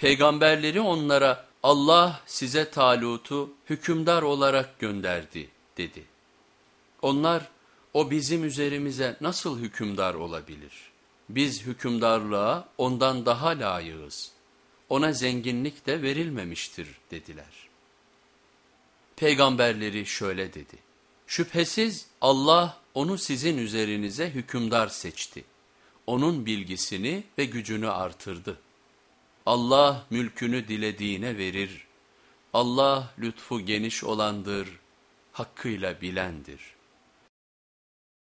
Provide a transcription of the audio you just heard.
Peygamberleri onlara Allah size Talut'u hükümdar olarak gönderdi dedi. Onlar o bizim üzerimize nasıl hükümdar olabilir? Biz hükümdarlığa ondan daha layığız. Ona zenginlik de verilmemiştir dediler. Peygamberleri şöyle dedi. Şüphesiz Allah onu sizin üzerinize hükümdar seçti. Onun bilgisini ve gücünü artırdı. Allah mülkünü dilediğine verir. Allah lütfu geniş olandır, hakkıyla bilendir.''